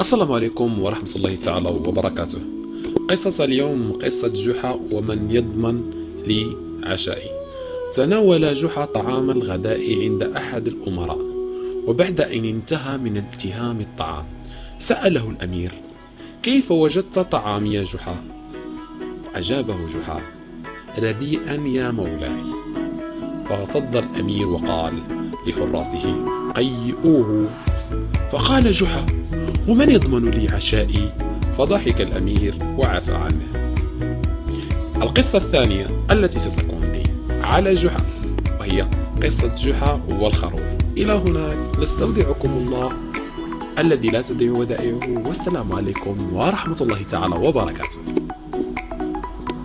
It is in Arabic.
السلام عليكم ورحمة الله تعالى وبركاته. قصة اليوم قصة جحا ومن يضمن لي عشائي. تناول جحا طعام الغداء عند أحد الأمراء وبعد أن انتهى من التهام الطعام سأله الأمير كيف وجدت طعامي يا جحا؟ أجابه جحا رديئا يا مولاي. فاغتض الأمير وقال لحراسه قيئوه فقال جحا ومن يضمن لي عشائي؟ فضحك الأمير وعفى عنه. القصة الثانية التي ستكون لي على جحا وهي قصة جحا والخروف. إلى هناك نستودعكم الله الذي لا تدعي ودائعه والسلام عليكم ورحمة الله تعالى وبركاته.